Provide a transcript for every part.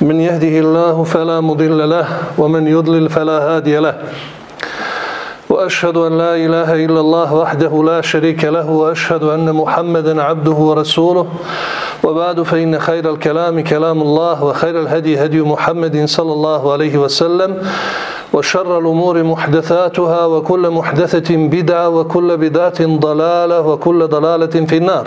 من يهده الله فلا مضل له ومن يضلل فلا هادي له. وأشهد أن لا إله إلا الله وحده لا شريك له وأشهد أن محمدا عبده ورسوله. وبعد فإن خير الكلام كلام الله وخير الهدي هدي محمد صلى الله عليه وسلم وشر الأمور محدثاتها وكل محدثة بدعة وكل بدعة ضلالة وكل ضلالة في النار.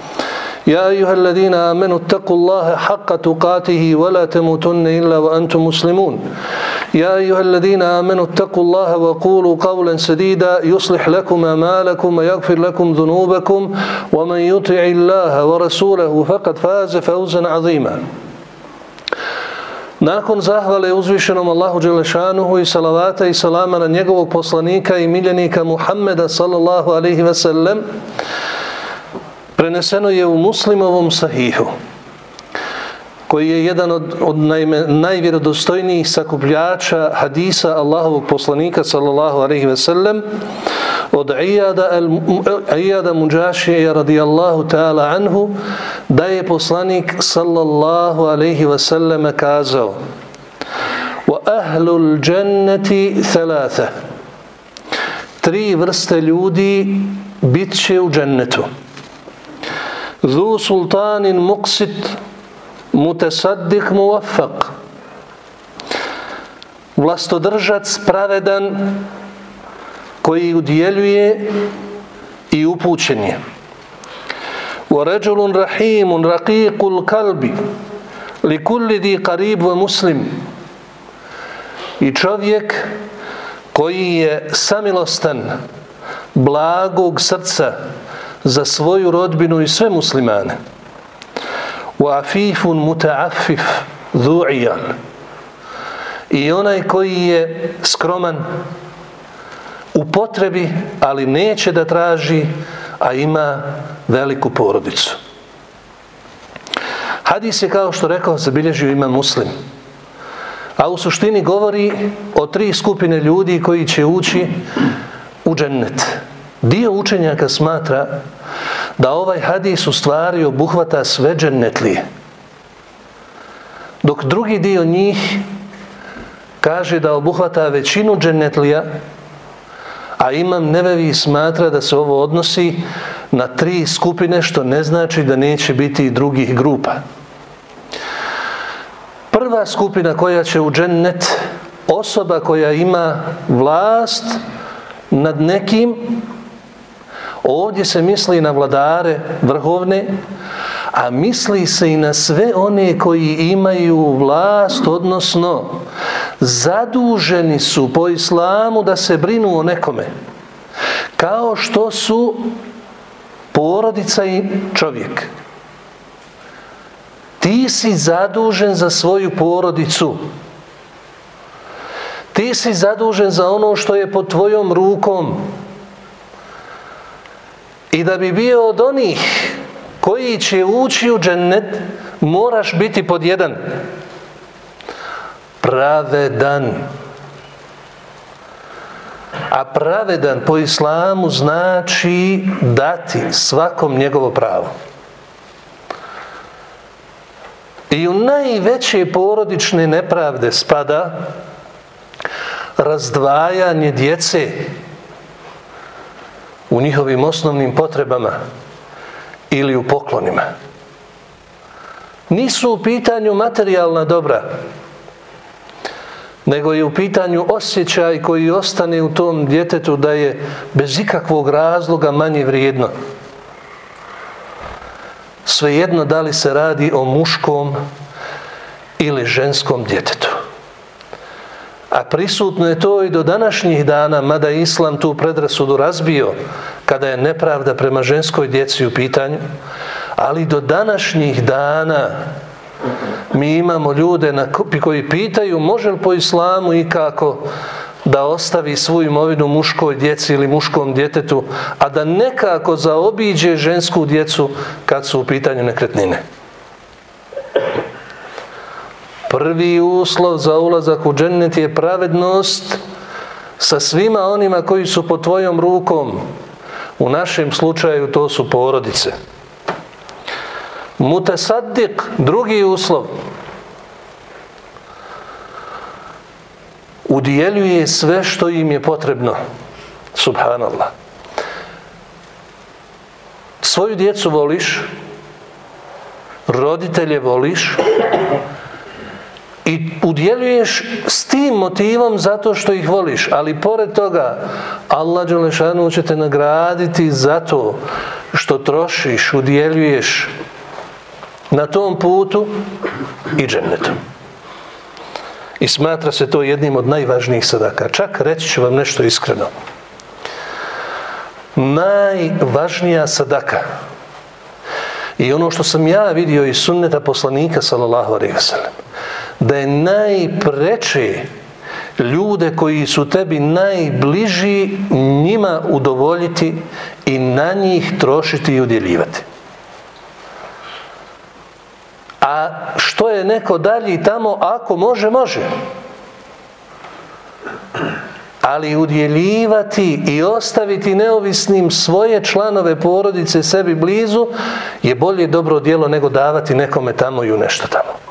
يا أيها الذين آمنوا اتقوا الله حق تقاته ولا تموتن إلا وأنتم مسلمون يا أيها الذين آمنوا اتقوا الله وقولوا قولا سديدا يصلح لكم أمالكم ويغفر لكم ذنوبكم ومن يطع الله ورسوله فقد فاز فوزا عظيما Nakon zahvale uzvišenom Allahu Đelešanuhu i salavata i salama na njegovog poslanika i miljenika Muhammeda sallallahu alaihi ve sellem, preneseno je u muslimovom sahihu koji je jedan od, od najme, najvjerodostojnijih sakupljača hadisa Allahovog poslanika sallallahu alaihi ve sellem od Iyada, al, Iyada Muđašije radijallahu ta'ala anhu da je poslanik sallallahu alaihi ve sellem kazao wa ahlul dženneti thalatha. Tri vrste ljudi bit će u džennetu. ذو سلطان مقسط متصدق موفق vlastodržac pravedan koji udjeljuje i upućen je ورجل رحيم رقيق القلب لكل ذي قريب ومسلم i čovjek koji je samilostan blagog srca za svoju rodbinu i sve muslimane. وَعَفِيفٌ afifun muta'affif. I onaj koji je skroman u potrebi, ali neće da traži, a ima veliku porodicu. Hadis je kao što rekao, zabilježio ima muslim. A u suštini govori o tri skupine ljudi koji će ući u džennet. Dio učenjaka smatra da ovaj hadis u stvari obuhvata sve džennetlije. Dok drugi dio njih kaže da obuhvata većinu džennetlija, a imam nevevi smatra da se ovo odnosi na tri skupine, što ne znači da neće biti i drugih grupa. Prva skupina koja će u džennet, osoba koja ima vlast nad nekim Ovdje se misli na vladare vrhovne, a misli se i na sve one koji imaju vlast, odnosno zaduženi su po islamu da se brinu o nekome. Kao što su porodica i čovjek. Ti si zadužen za svoju porodicu. Ti si zadužen za ono što je pod tvojom rukom. I da bi bio od onih koji će ući u džennet, moraš biti pod jedan. Pravedan. A pravedan po islamu znači dati svakom njegovo pravo. I u najveće porodične nepravde spada razdvajanje djece u njihovim osnovnim potrebama ili u poklonima. Nisu u pitanju materijalna dobra, nego je u pitanju osjećaj koji ostane u tom djetetu da je bez ikakvog razloga manje vrijedno. Svejedno da li se radi o muškom ili ženskom djetetu. A prisutno je to i do današnjih dana, mada je Islam tu predrasudu razbio, kada je nepravda prema ženskoj djeci u pitanju, ali do današnjih dana mi imamo ljude na koji pitaju može li po islamu i kako da ostavi svoju imovinu muškoj djeci ili muškom djetetu, a da nekako zaobiđe žensku djecu kad su u pitanju nekretnine. Prvi uslov za ulazak u džennet je pravednost sa svima onima koji su pod tvojom rukom. U našem slučaju to su porodice. Mutasaddik, drugi uslov, udjeljuje sve što im je potrebno. Subhanallah. Svoju djecu voliš, roditelje voliš i udjeljuješ s tim motivom zato što ih voliš. Ali pored toga, Allah Đelešanu će te nagraditi zato što trošiš, udjeljuješ na tom putu i džennetom. I smatra se to jednim od najvažnijih sadaka. Čak reći ću vam nešto iskreno. Najvažnija sadaka i ono što sam ja vidio iz sunneta poslanika sallallahu alaihi wasallam da je najpreče ljude koji su tebi najbliži njima udovoljiti i na njih trošiti i udjeljivati. A što je neko dalji tamo, ako može, može. Ali udjeljivati i ostaviti neovisnim svoje članove porodice sebi blizu je bolje dobro djelo nego davati nekome tamo i u nešto tamo.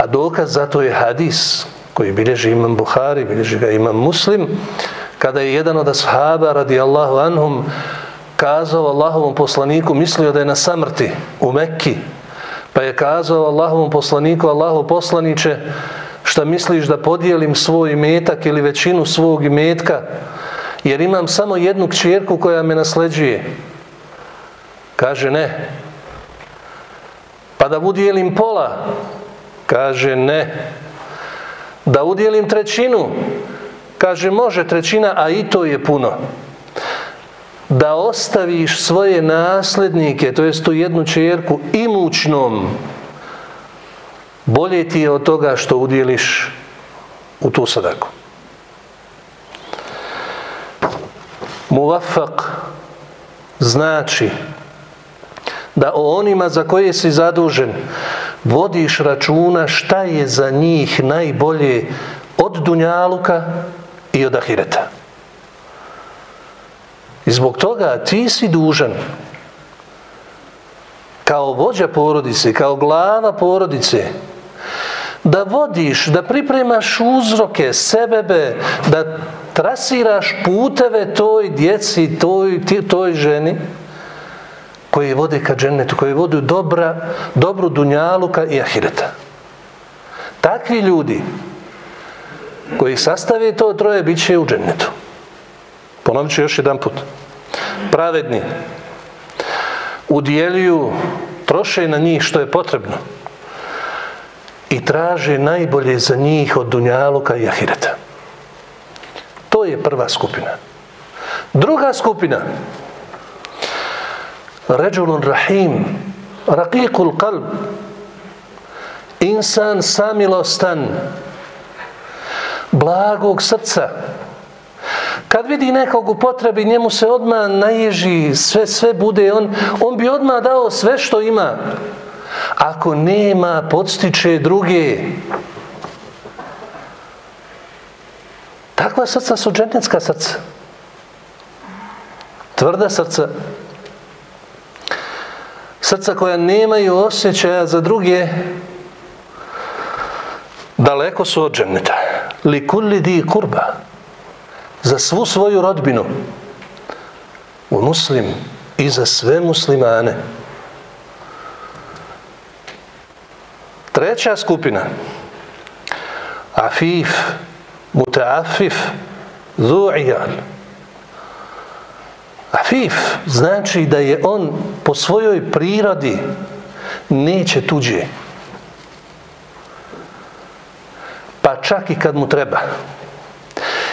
A dokaz za to je hadis koji bilježi imam Buhari, bilježi ga imam Muslim, kada je jedan od ashaba radijallahu anhum kazao Allahovom poslaniku, mislio da je na samrti u Mekki, Pa je kazao Allahovom poslaniku, Allahu poslaniće, šta misliš da podijelim svoj metak ili većinu svog metka, jer imam samo jednu kćerku koja me nasleđuje. Kaže ne. Pa da udjelim pola? Kaže ne. Da udjelim trećinu? Kaže može trećina, a i to je puno da ostaviš svoje naslednike, to jest tu jednu čerku, imućnom, bolje ti je od toga što udjeliš u tu sadaku. Muvafak znači da o onima za koje si zadužen vodiš računa šta je za njih najbolje od dunjaluka i od ahireta. I zbog toga ti si dužan kao vođa porodice, kao glava porodice, da vodiš, da pripremaš uzroke, sebebe, da trasiraš puteve toj djeci, toj, toj ženi, koji vode ka džennetu, koji vode dobra, dobru dunjaluka i ahireta. Takvi ljudi koji sastave to troje, bit će u džennetu. Ponovit ću još jedan put. Pravedni udjeljuju, troše na njih što je potrebno i traže najbolje za njih od Dunjaluka i Ahireta. To je prva skupina. Druga skupina Ređulun Rahim Rakikul Kalb Insan samilostan blagog srca Kad vidi nekog u potrebi, njemu se odma naježi, sve, sve bude, on, on bi odma dao sve što ima. Ako nema, podstiče druge. Takva srca su dženecka srca. Tvrda srca. Srca koja nemaju osjećaja za druge, daleko su od dženeta. Li kulli di kurba za svu svoju rodbinu u muslim i za sve muslimane. Treća skupina Afif, Mutaafif, Zu'ijan. Afif znači da je on po svojoj prirodi neće tuđe. Pa čak i kad mu treba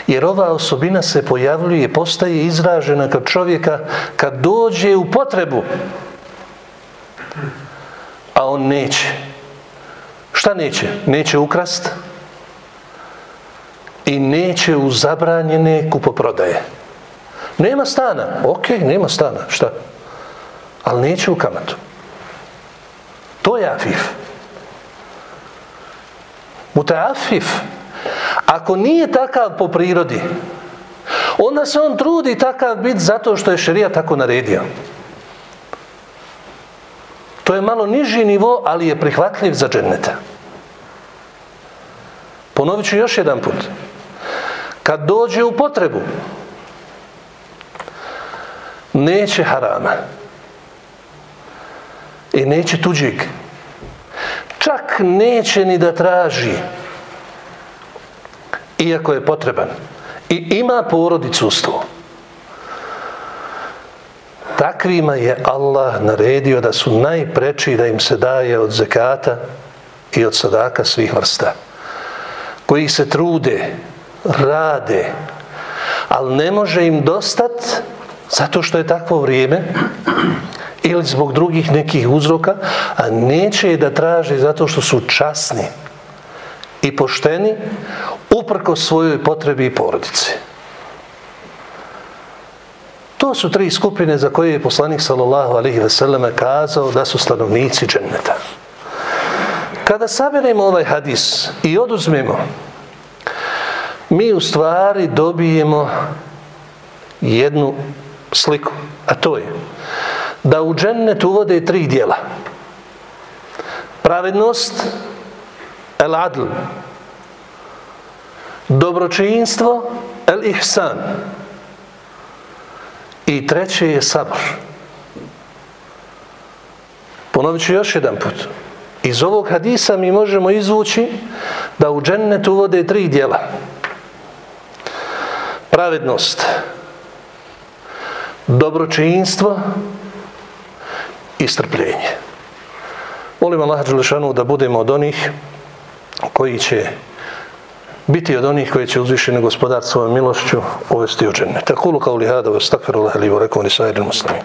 Jer ova osobina se pojavljuje i postaje izražena kod čovjeka kad dođe u potrebu. A on neće. Šta neće? Neće ukrast i neće u zabranjene kupoprodaje. Nema stana. Ok, nema stana. Šta? Ali neće u kamatu. To je afif. Mutaafif. Ako nije takav po prirodi, onda se on trudi takav biti zato što je šerija tako naredio. To je malo niži nivo, ali je prihvatljiv za dženneta. Ponovit ću još jedan put. Kad dođe u potrebu, neće harama i neće tuđeg. Čak neće ni da traži iako je potreban i ima porodicu ustvo. Takvima je Allah naredio da su najpreči da im se daje od zekata i od sadaka svih vrsta. Koji se trude, rade, ali ne može im dostat zato što je takvo vrijeme ili zbog drugih nekih uzroka, a neće je da traži zato što su časni i pošteni uprko svojoj potrebi i porodici. To su tri skupine za koje je poslanik sallallahu alaihi ve selleme kazao da su stanovnici dženneta. Kada saberemo ovaj hadis i oduzmemo, mi u stvari dobijemo jednu sliku, a to je da u džennet uvode tri dijela. Pravednost, el adl, dobročinstvo, el ihsan. I treće je sabr. Ponovit ću još jedan put. Iz ovog hadisa mi možemo izvući da u džennet uvode tri dijela. Pravednost, dobročinstvo i strpljenje. Molim Allah Đelešanu da budemo od onih koji će biti od onih koji će uzvišeni gospodar svojom milošću uvesti u džene. Takulu kao li hada, vastakfiru lahi li vorekom ni sajri muslimin.